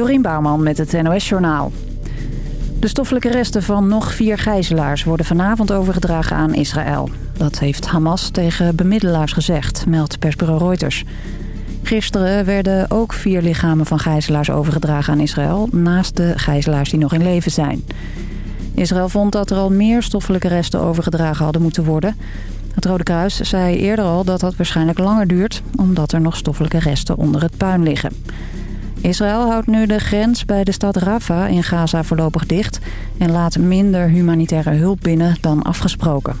Dorien Bouwman met het NOS Journaal. De stoffelijke resten van nog vier gijzelaars worden vanavond overgedragen aan Israël. Dat heeft Hamas tegen bemiddelaars gezegd, meldt persbureau Reuters. Gisteren werden ook vier lichamen van gijzelaars overgedragen aan Israël... naast de gijzelaars die nog in leven zijn. Israël vond dat er al meer stoffelijke resten overgedragen hadden moeten worden. Het Rode Kruis zei eerder al dat dat waarschijnlijk langer duurt... omdat er nog stoffelijke resten onder het puin liggen. Israël houdt nu de grens bij de stad Rafah in Gaza voorlopig dicht... en laat minder humanitaire hulp binnen dan afgesproken.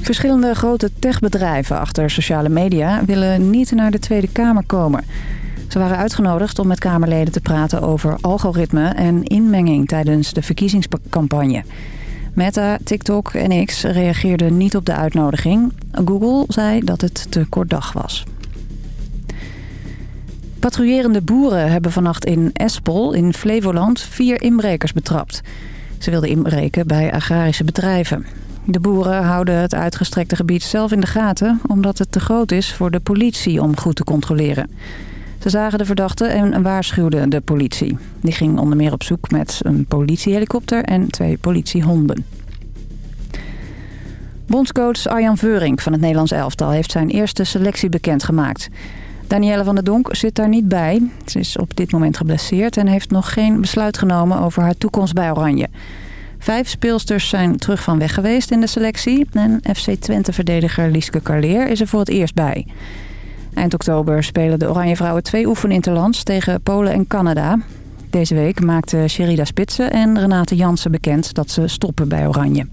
Verschillende grote techbedrijven achter sociale media willen niet naar de Tweede Kamer komen. Ze waren uitgenodigd om met Kamerleden te praten over algoritme en inmenging tijdens de verkiezingscampagne. Meta, TikTok en X reageerden niet op de uitnodiging. Google zei dat het te kort dag was. Patrouillerende boeren hebben vannacht in Espel in Flevoland vier inbrekers betrapt. Ze wilden inbreken bij agrarische bedrijven. De boeren houden het uitgestrekte gebied zelf in de gaten... omdat het te groot is voor de politie om goed te controleren. Ze zagen de verdachte en waarschuwden de politie. Die ging onder meer op zoek met een politiehelikopter en twee politiehonden. Bondscoach Arjan Veurink van het Nederlands elftal heeft zijn eerste selectie bekendgemaakt. Danielle van der Donk zit daar niet bij. Ze is op dit moment geblesseerd en heeft nog geen besluit genomen over haar toekomst bij Oranje. Vijf speelsters zijn terug van weg geweest in de selectie. En FC Twente-verdediger Lieske Carleer is er voor het eerst bij. Eind oktober spelen de Oranje Vrouwen twee oefeninterlands tegen Polen en Canada. Deze week maakten Sherida Spitsen en Renate Jansen bekend dat ze stoppen bij Oranje.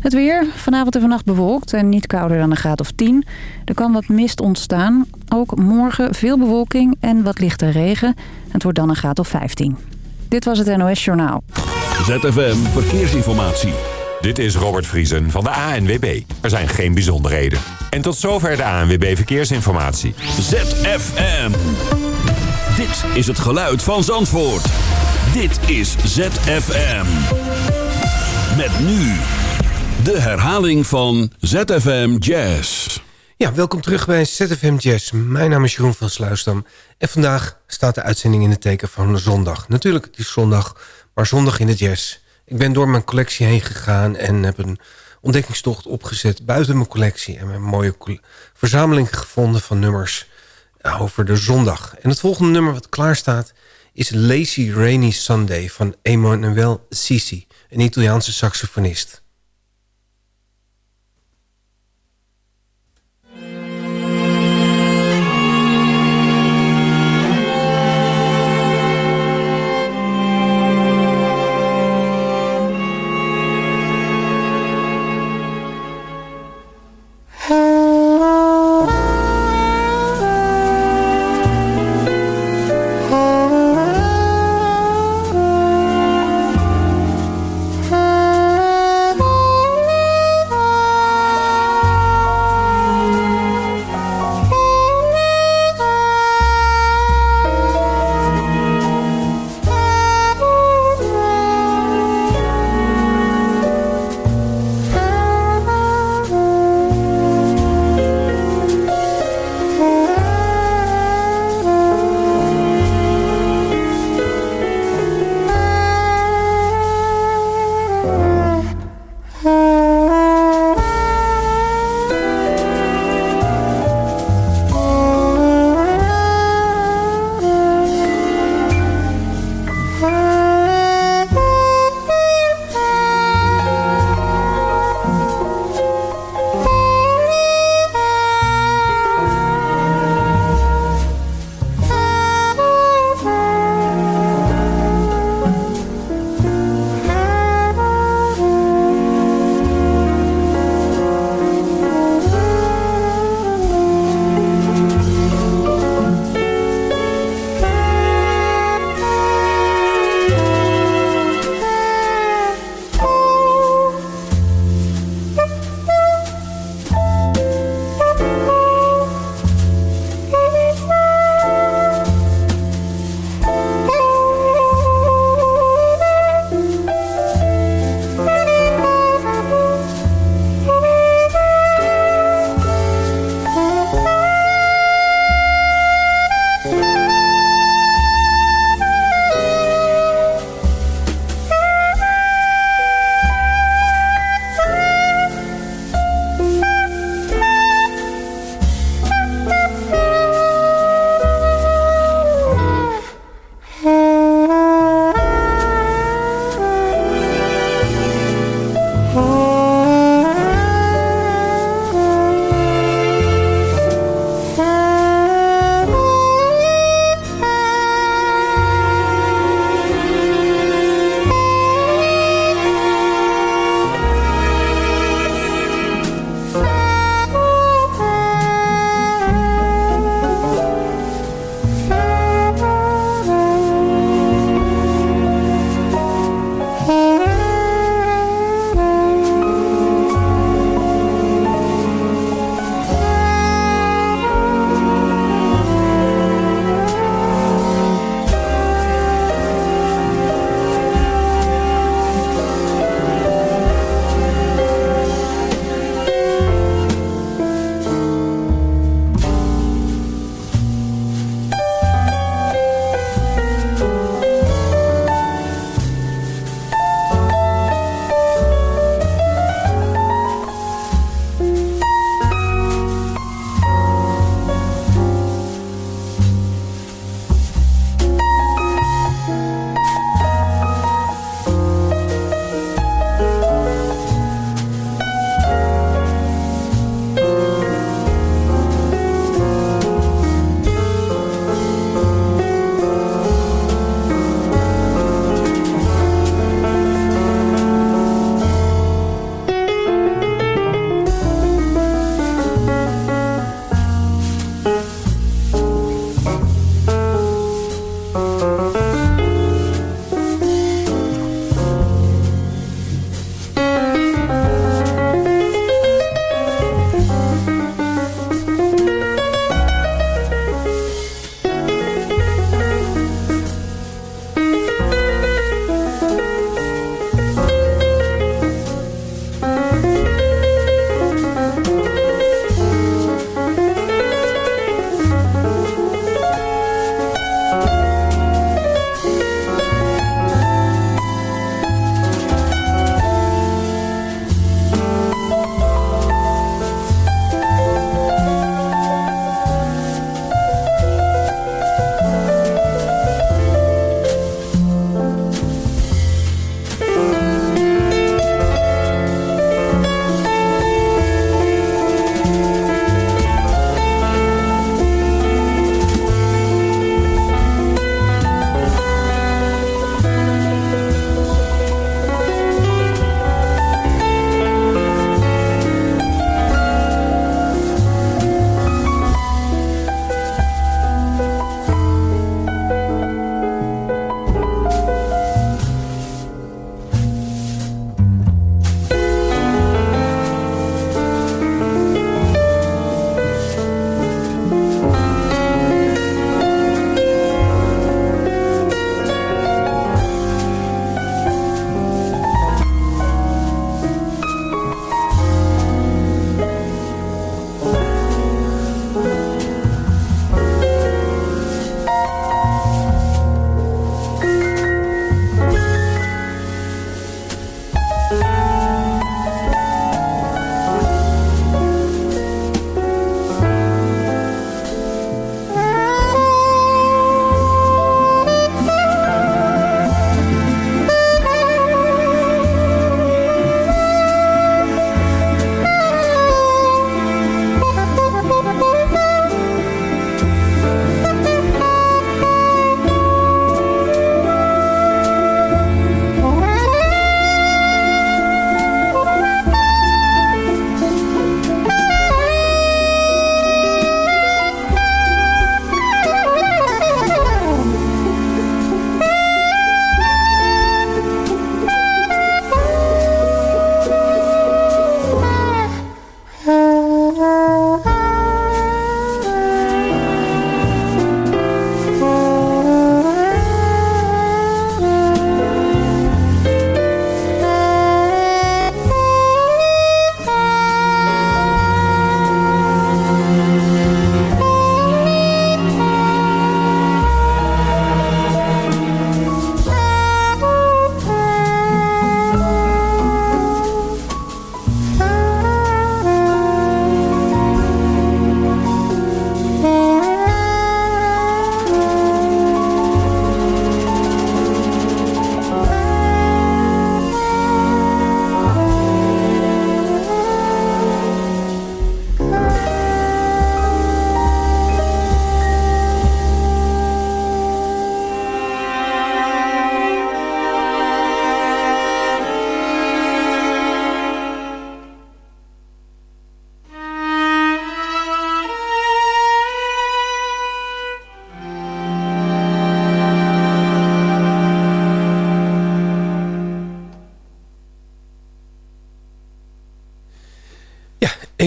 Het weer, vanavond en vannacht bewolkt en niet kouder dan een graad of 10. Er kan wat mist ontstaan. Ook morgen veel bewolking en wat lichte regen. Het wordt dan een graad of 15. Dit was het NOS Journaal. ZFM Verkeersinformatie. Dit is Robert Vriesen van de ANWB. Er zijn geen bijzonderheden. En tot zover de ANWB Verkeersinformatie. ZFM. Dit is het geluid van Zandvoort. Dit is ZFM. Met nu de herhaling van ZFM Jazz. Ja, welkom terug bij ZFM Jazz. Mijn naam is Jeroen van Sluisdam. En vandaag staat de uitzending in het teken van zondag. Natuurlijk, het is zondag, maar zondag in de jazz. Ik ben door mijn collectie heen gegaan en heb een ontdekkingstocht opgezet buiten mijn collectie. En een mooie verzameling gevonden van nummers over de zondag. En het volgende nummer wat klaar staat is Lazy Rainy Sunday van Emanuel Sisi, een Italiaanse saxofonist.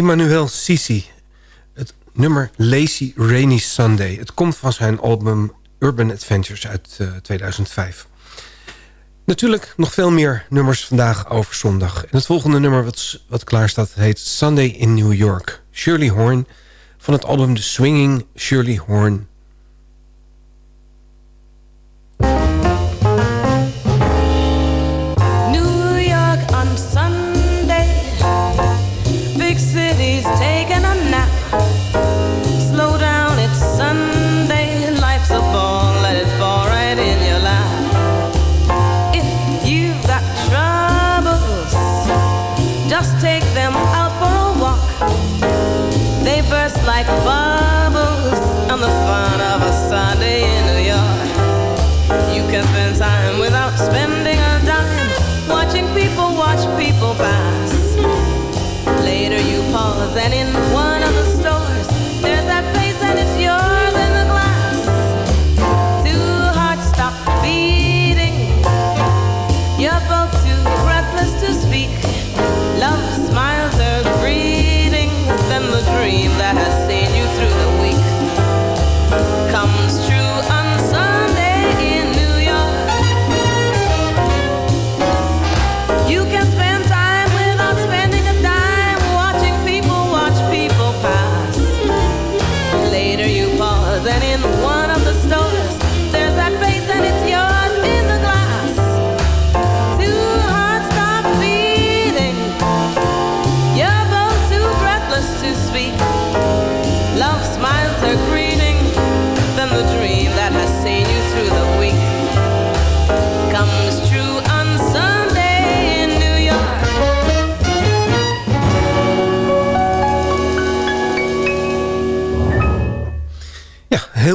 Emmanuel Sisi. Het nummer Lazy Rainy Sunday. Het komt van zijn album Urban Adventures uit 2005. Eh, Natuurlijk nog veel meer nummers vandaag over zondag. En het volgende nummer wat, wat klaar staat heet Sunday in New York. Shirley Horn van het album The Swinging Shirley Horn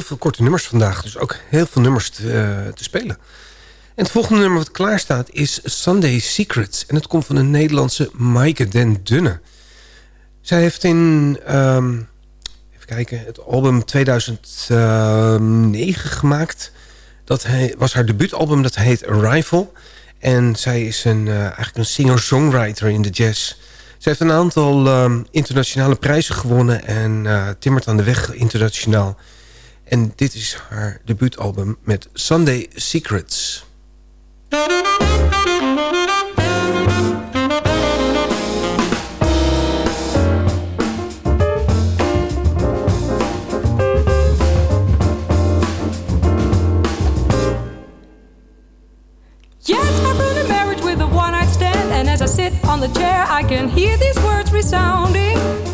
veel korte nummers vandaag. Dus ook heel veel nummers te, uh, te spelen. En het volgende nummer wat klaar staat is Sunday Secrets. En het komt van de Nederlandse Maaike den Dunne. Zij heeft in... Um, even kijken, het album 2009 gemaakt. Dat was haar debuutalbum, dat heet Arrival. En zij is een, uh, eigenlijk een singer-songwriter in de jazz. Zij heeft een aantal um, internationale prijzen gewonnen... en uh, timmert aan de weg internationaal. En dit is haar debuutalbum met Sunday Secrets. Yes, I've run a marriage with a one-night stand And as I sit on the chair I can hear these words resounding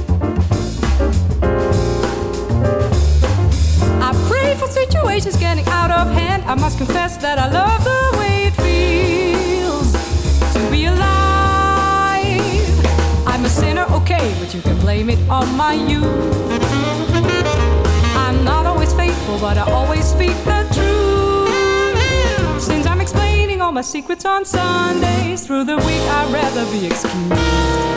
situation's getting out of hand. I must confess that I love the way it feels to be alive. I'm a sinner, okay, but you can blame it on my youth. I'm not always faithful, but I always speak the truth. Since I'm explaining all my secrets on Sundays, through the week I'd rather be excused.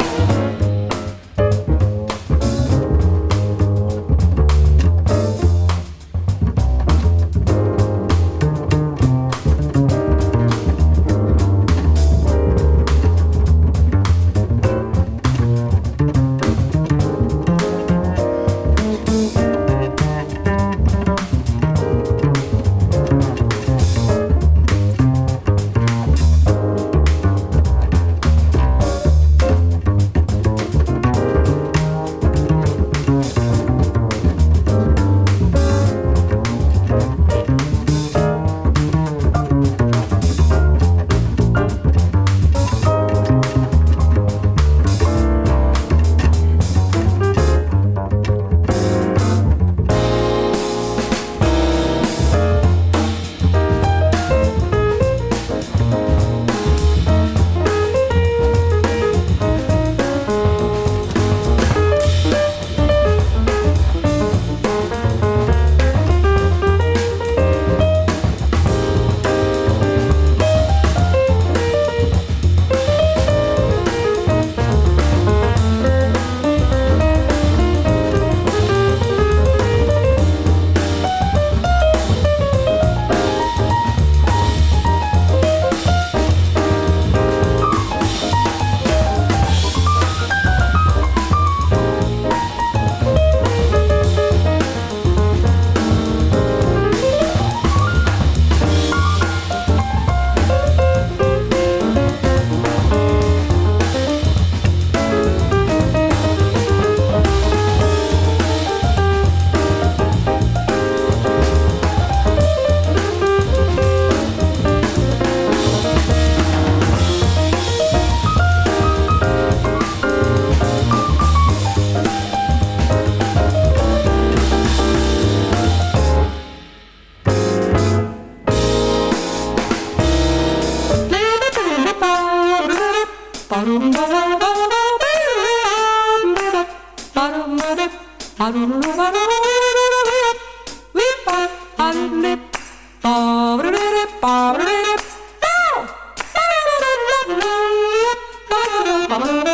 Bye.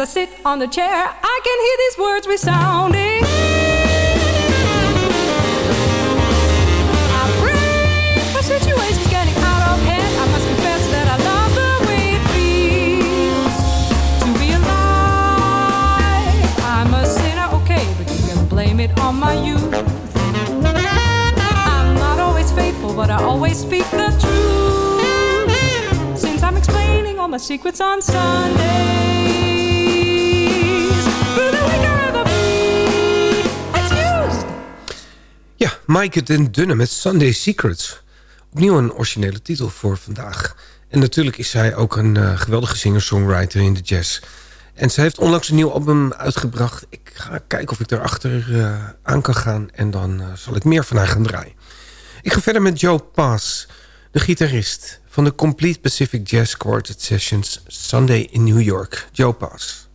As I sit on the chair, I can hear these words resounding. I pray for situations getting out of hand. I must confess that I love the way it feels to. I'm a sinner, okay, but you can blame it on my youth. I'm not always faithful, but I always speak the truth. Since I'm explaining all my secrets on Sunday. Mike den Dunne met Sunday Secrets. Opnieuw een originele titel voor vandaag. En natuurlijk is zij ook een uh, geweldige singer-songwriter in de jazz. En ze heeft onlangs een nieuw album uitgebracht. Ik ga kijken of ik erachter uh, aan kan gaan. En dan uh, zal ik meer van haar gaan draaien. Ik ga verder met Joe Pass, de gitarist van de Complete Pacific Jazz Quartet Sessions Sunday in New York. Joe Pass.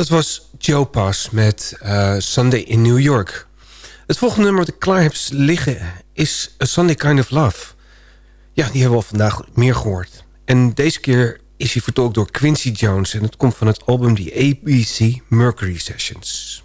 Dat was Joe Pass met eh, Sunday in New York. Het volgende nummer dat ik klaar heb liggen is A Sunday Kind of Love. Ja, die hebben we al vandaag meer gehoord. En deze keer is hij vertolkt door Quincy Jones... en het komt van het album The ABC Mercury Sessions.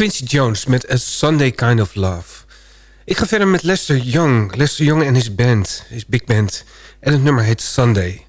Quincy Jones met A Sunday Kind of Love. Ik ga verder met Lester Young. Lester Young en his band, his big band. En het nummer heet Sunday.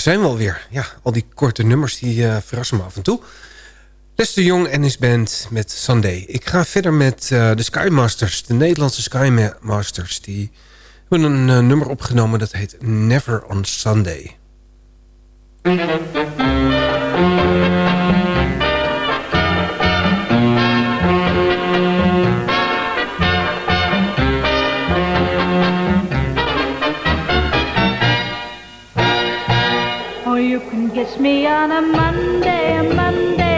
Zijn we alweer. Ja, al die korte nummers die eh, verrassen me af en toe. Lester Young en his band met Sunday. Ik ga verder met eh, de Skymasters, de Nederlandse Skymasters. Die hebben een eh, nummer opgenomen dat heet Never on Sunday. Or you can kiss me on a Monday, a Monday, a Monday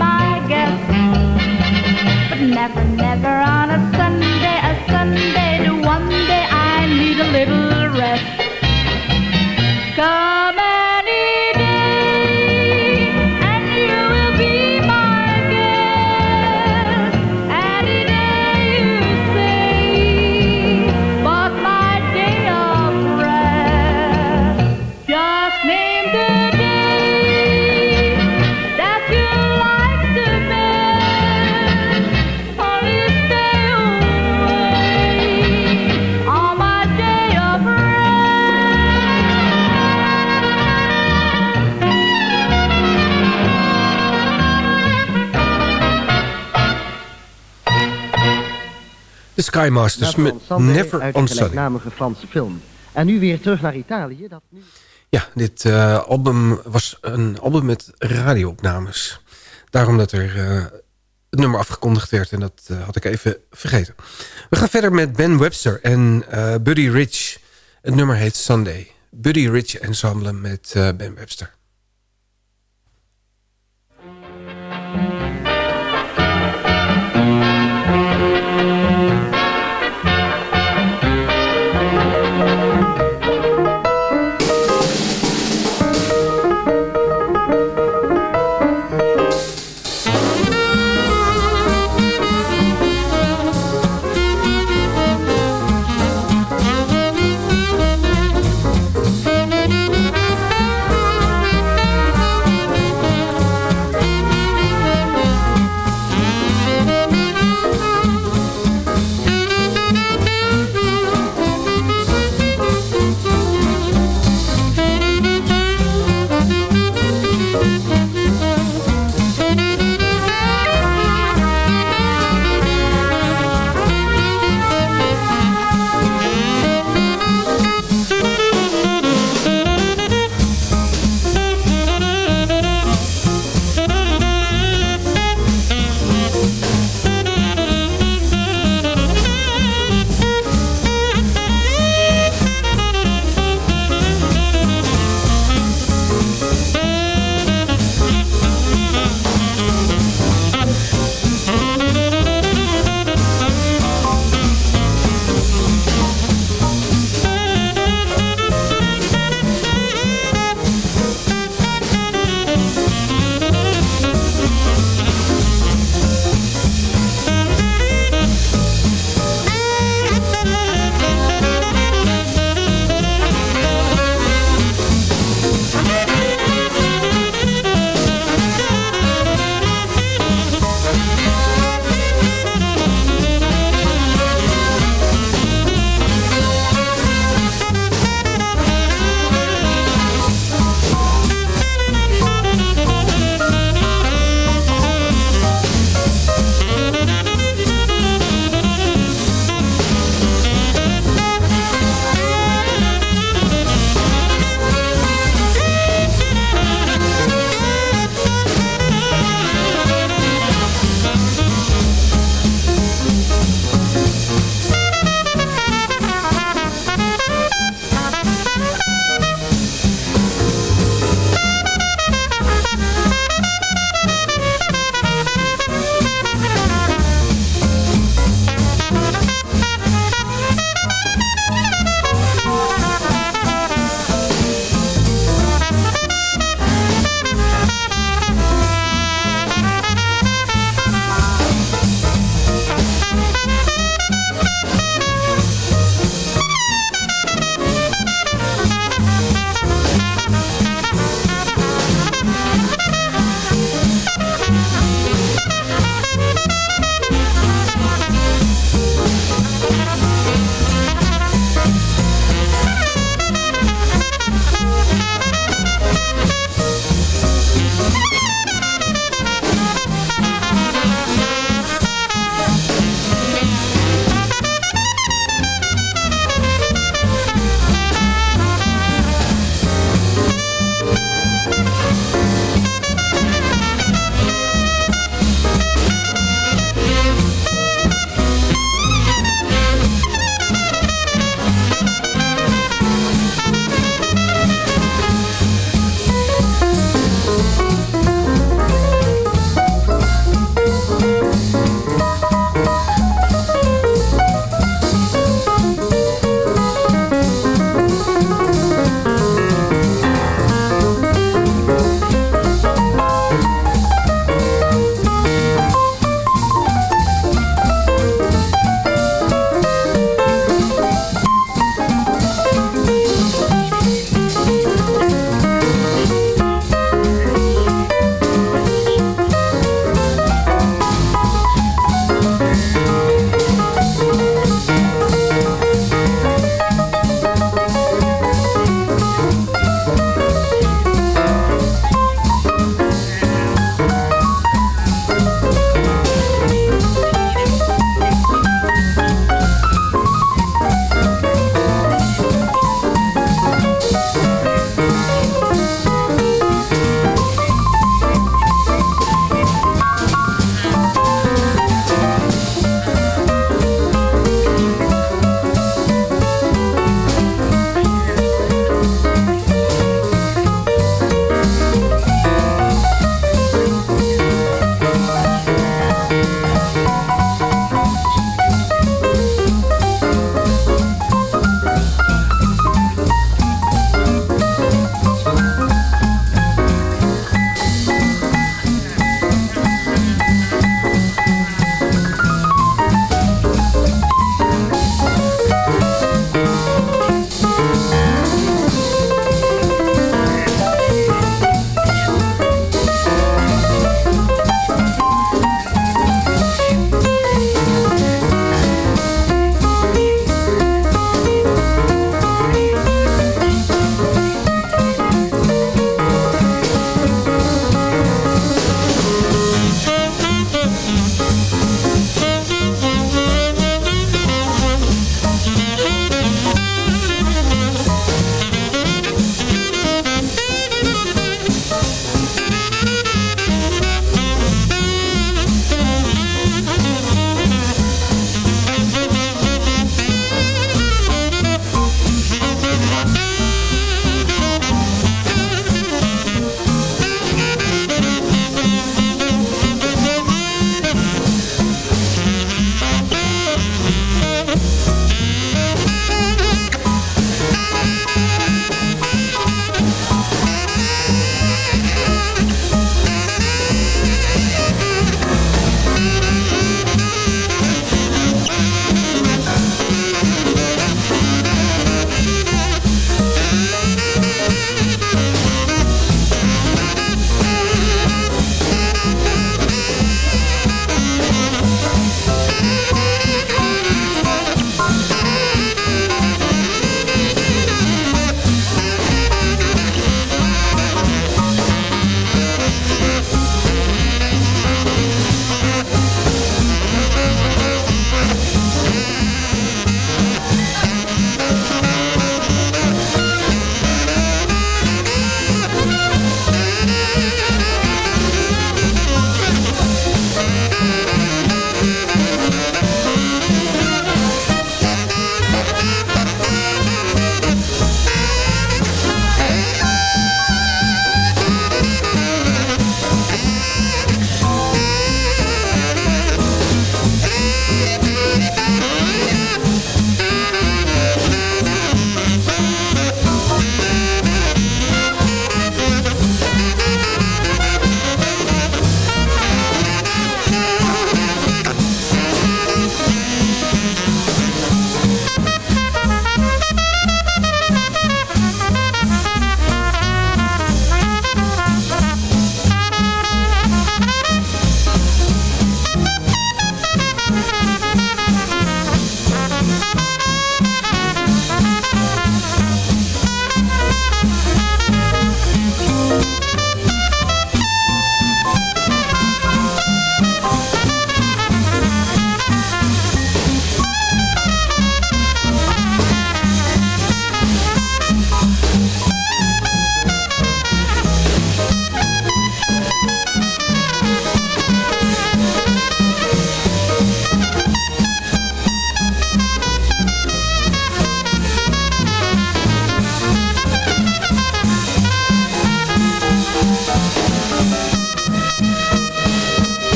my guest. But never, never on a Sunday, a Sunday, Skymasters met Never uit on de Sunday. gelijknamige Franse film. En nu weer terug naar Italië. Dat nu... Ja, dit eh, album was een album met radioopnames. Daarom dat er eh, het nummer afgekondigd werd. En dat eh, had ik even vergeten. We gaan verder met Ben Webster en Buddy Rich. Het nummer heet Sunday. Buddy Rich Ensemble met Ben Webster.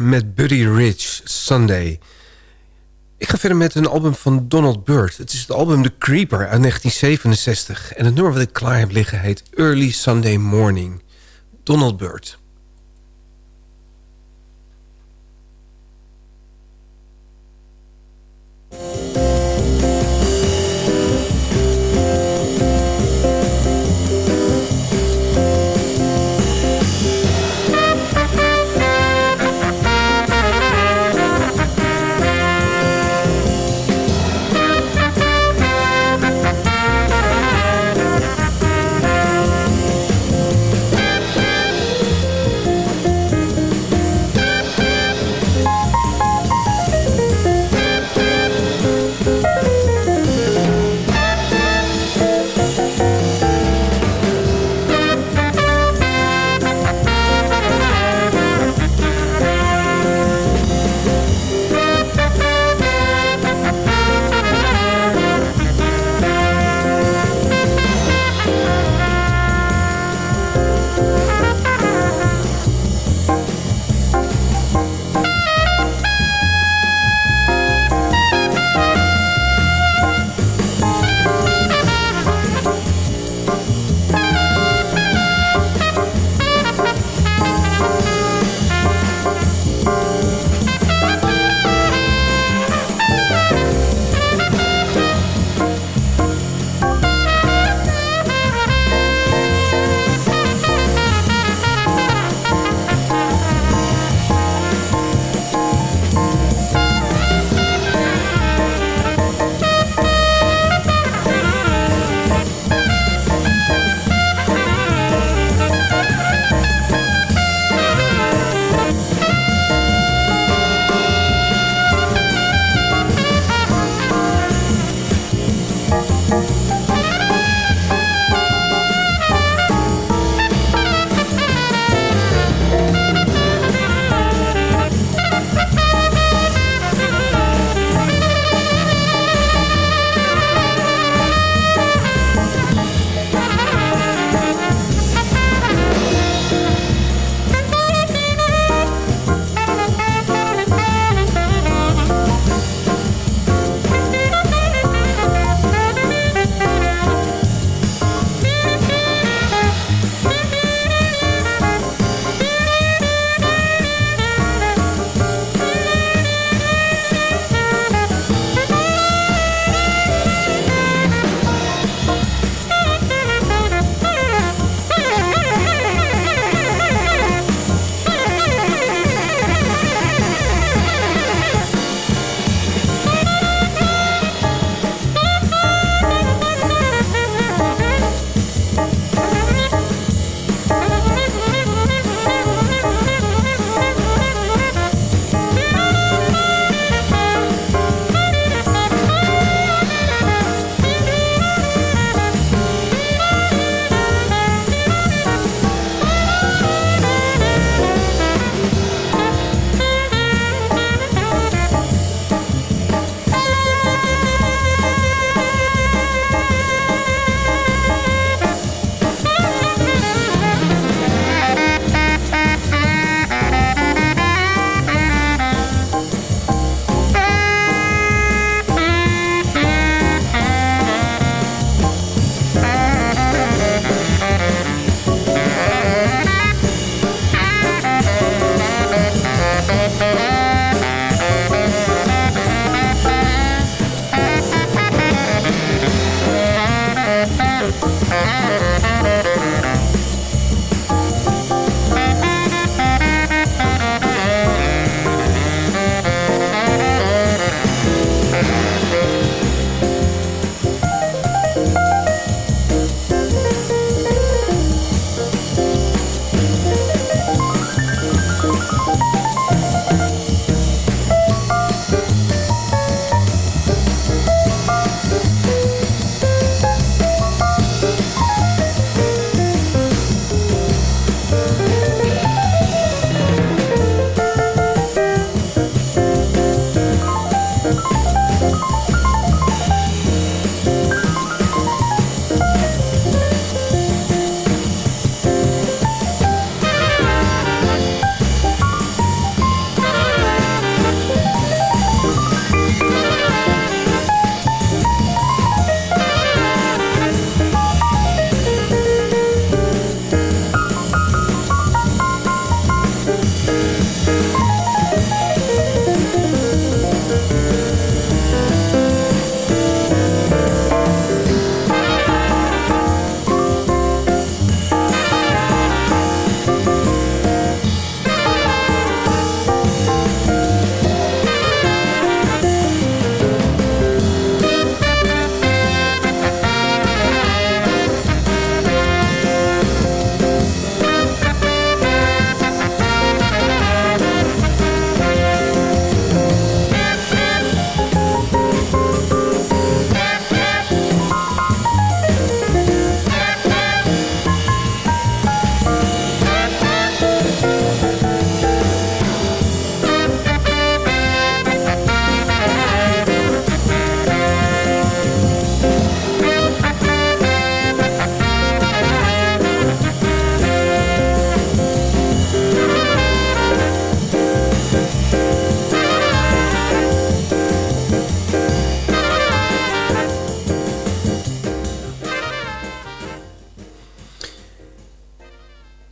Met Buddy Rich, Sunday. Ik ga verder met een album van Donald Byrd. Het is het album The Creeper uit 1967. En het nummer wat ik klaar heb liggen heet Early Sunday Morning. Donald Byrd.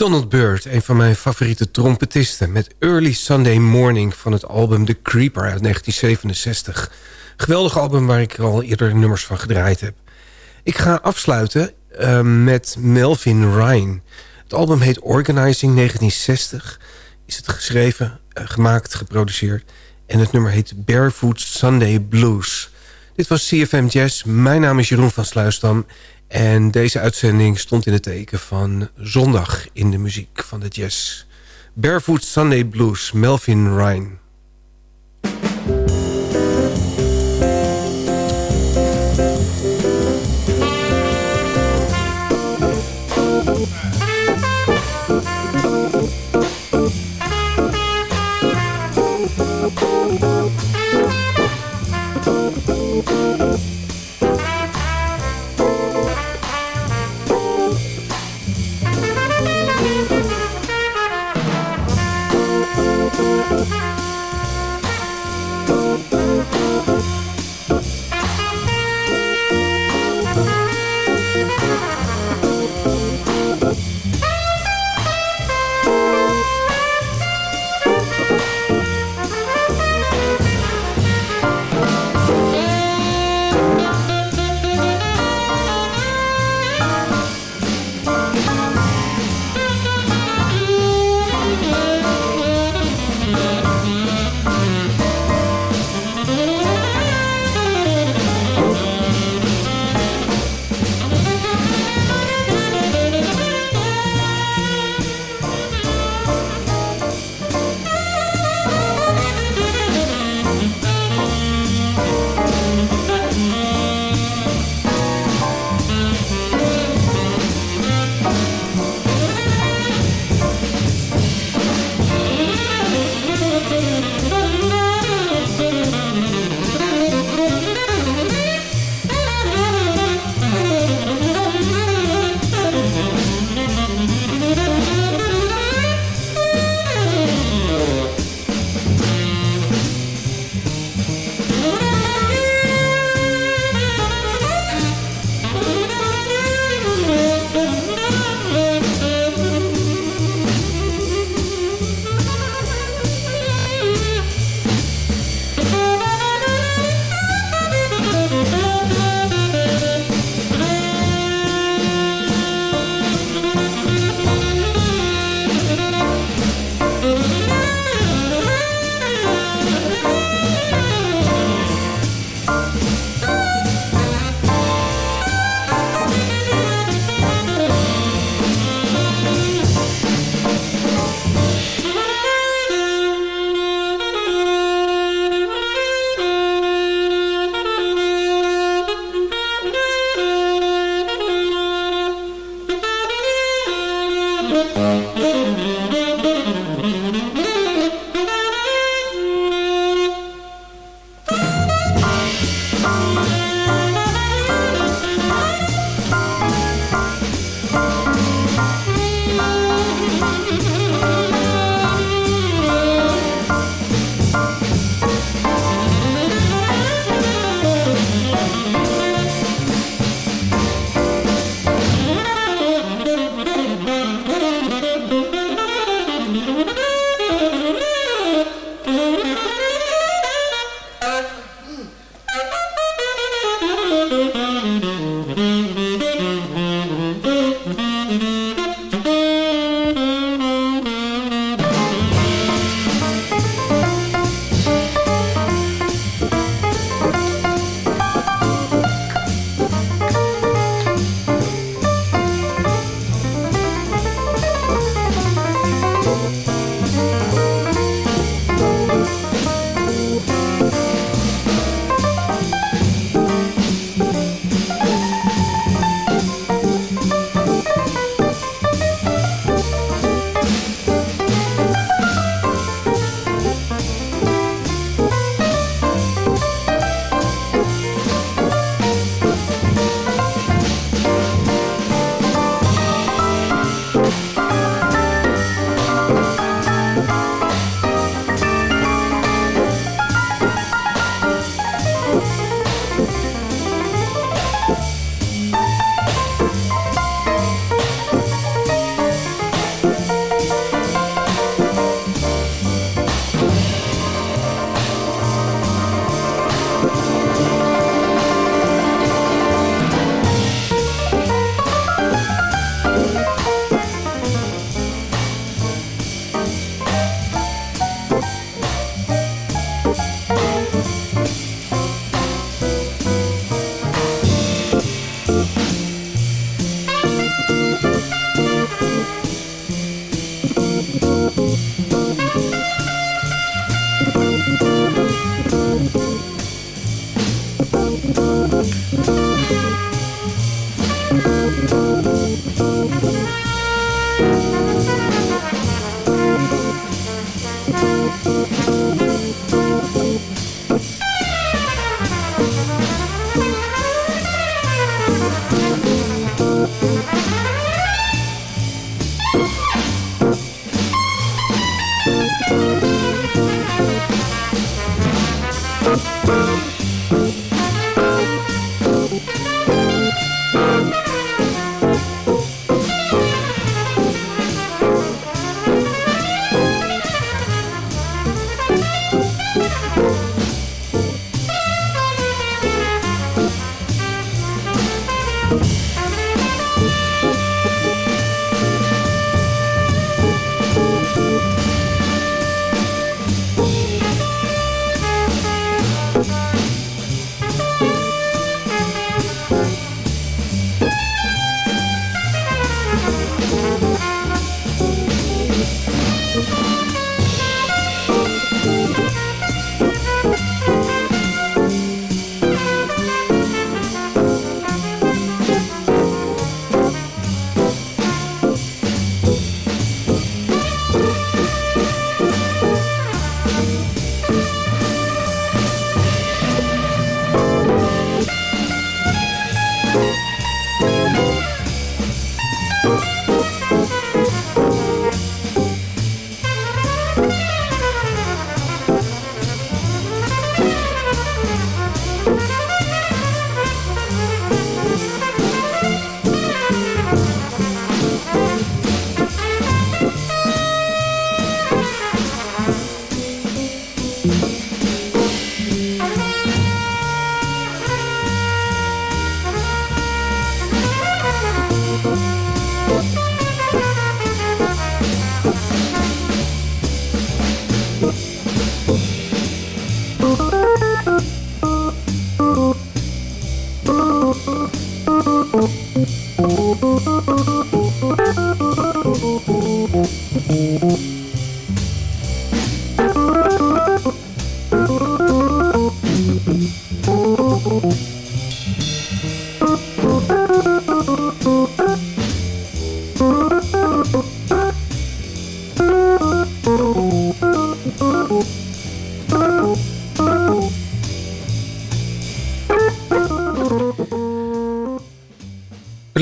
Donald Byrd, een van mijn favoriete trompetisten... met Early Sunday Morning van het album The Creeper uit 1967. Geweldig album waar ik al eerder nummers van gedraaid heb. Ik ga afsluiten uh, met Melvin Ryan. Het album heet Organizing 1960. Is het geschreven, uh, gemaakt, geproduceerd. En het nummer heet Barefoot Sunday Blues. Dit was CFM Jazz. Mijn naam is Jeroen van Sluisdam... En deze uitzending stond in het teken van zondag in de muziek van de jazz. Barefoot Sunday Blues, Melvin Ryan.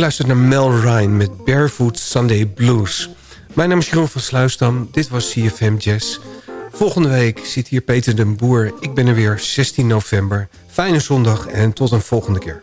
Luistert naar Mel Ryan met Barefoot Sunday Blues. Mijn naam is Jeroen van Sluisdam. Dit was CFM Jazz. Volgende week zit hier Peter den Boer. Ik ben er weer 16 november. Fijne zondag en tot een volgende keer.